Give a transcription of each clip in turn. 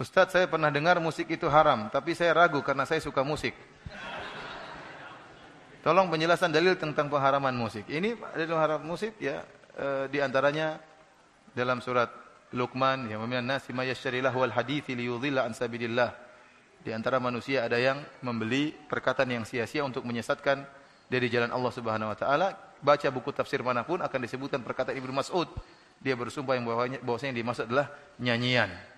Ustadz saya pernah dengar musik itu haram, tapi saya ragu karena saya suka musik. Tolong penjelasan dalil tentang pengharaman musik. Ini dalil haram musik ya e, di antaranya dalam surat Luqman ya minan nasi may yashtarilahu wal hadithi liyudhilla an. Di antara manusia ada yang membeli perkataan yang sia-sia untuk menyesatkan dari jalan Allah Subhanahu wa taala. Baca buku tafsir mana pun akan disebutkan perkataan Ibnu Mas'ud. Dia bersumpah yang bahwasanya yang dimaksud adalah nyanyian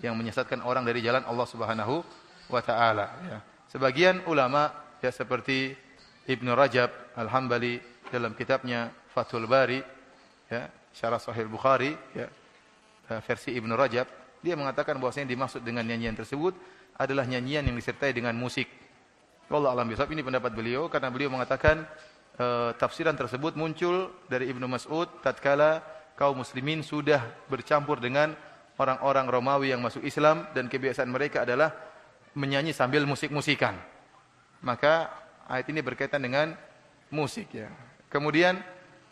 yang menyesatkan orang dari jalan Allah Subhanahu wa taala ya. Sebagian ulama ya seperti Ibnu Rajab Al-Hambali dalam kitabnya Fathul Bari ya, Syarah Sahih Bukhari ya, eh, versi Ibnu Rajab, dia mengatakan bahwasanya dimaksud dengan nyanyian tersebut adalah nyanyian yang disertai dengan musik. Allah alam bisawab ini pendapat beliau karena beliau mengatakan e, tafsiran tersebut muncul dari Ibnu Mas'ud tatkala kaum muslimin sudah bercampur dengan orang-orang Romawi yang masuk Islam dan kebiasaan mereka adalah menyanyi sambil musik-musikan. Maka ayat ini berkaitan dengan musik ya. Kemudian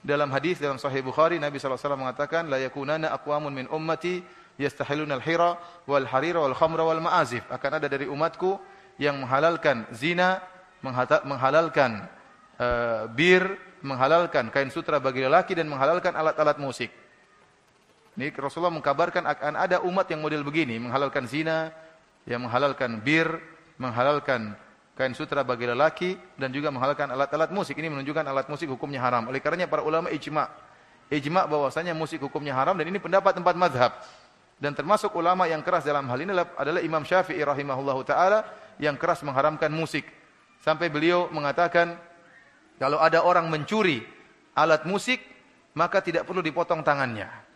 dalam hadis dalam Sahih Bukhari Nabi SAW mengatakan la yakunana aqwamun min ummati yastahiluna al-hira wal harira wal khamra wal ma'azif. Akan ada dari umatku yang menghalalkan zina, menghalalkan uh, bir, menghalalkan kain sutra bagi lelaki dan menghalalkan alat-alat musik. Ini Rasulullah mengkabarkan akan ada umat yang model begini, menghalalkan zina, yang menghalalkan bir, menghalalkan kain sutra bagi lelaki dan juga menghalalkan alat-alat musik. Ini menunjukkan alat musik hukumnya haram. Oleh karenanya para ulama ijma. Ijma bahwasanya musik hukumnya haram dan ini pendapat tempat madhab. Dan termasuk ulama yang keras dalam hal ini adalah Imam Syafi'i rahimahullahu taala yang keras mengharamkan musik. Sampai beliau mengatakan kalau ada orang mencuri alat musik maka tidak perlu dipotong tangannya.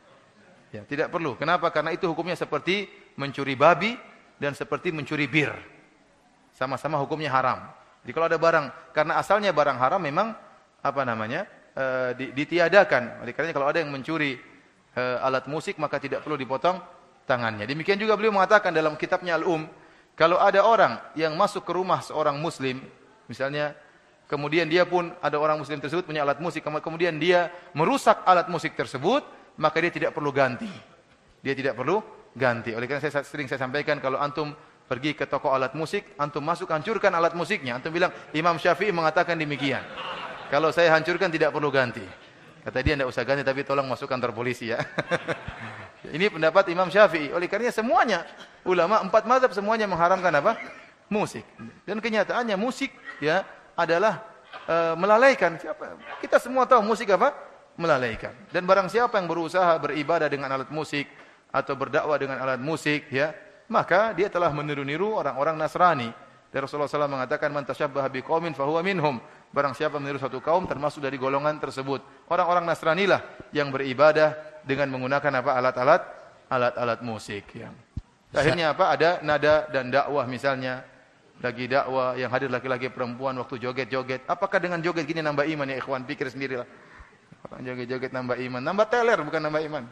Ya, tidak perlu. Kenapa? Karena itu hukumnya seperti mencuri babi dan seperti mencuri bir. Sama-sama hukumnya haram. Jadi kalau ada barang karena asalnya barang haram memang apa namanya? E, ditiadakan. Oleh karena kalau ada yang mencuri e, alat musik maka tidak perlu dipotong tangannya. Demikian juga beliau mengatakan dalam kitabnya Al-Um, kalau ada orang yang masuk ke rumah seorang muslim, misalnya kemudian dia pun ada orang muslim tersebut punya alat musik, kemudian dia merusak alat musik tersebut, maka dia tidak perlu ganti. Dia tidak perlu ganti. Oleh karena saya sering saya sampaikan kalau antum pergi ke toko alat musik, antum masuk hancurkan alat musiknya. Antum bilang Imam Syafi'i mengatakan demikian. Kalau saya hancurkan tidak perlu ganti. Kata dia tidak usah ganti tapi tolong masuk kantor polisi ya. Ini pendapat Imam Syafi'i. Oleh karena semuanya ulama empat mazhab semuanya mengharamkan apa? Musik. Dan kenyataannya musik ya adalah e, melalaikan siapa? Kita semua tahu musik apa? Melalaikan. Dan barang siapa yang berusaha beribadah dengan alat musik atau berdakwah dengan alat musik, ya, maka dia telah meniru-niru orang-orang Nasrani. Dan Rasulullah SAW mengatakan, "Man tasyabbaha biqaumin fahuwa minhum." Barang siapa meniru satu kaum termasuk dari golongan tersebut. Orang-orang Nasrani lah yang beribadah dengan menggunakan apa alat-alat alat-alat musik, ya. Akhirnya apa? Ada nada dan dakwah misalnya lagi dakwah yang hadir laki-laki perempuan waktu joget-joget. Apakah dengan joget gini nambah iman ya ikhwan? Pikir sendirilah. Orang joget-joget nambah iman. Nambah teler bukan nambah iman.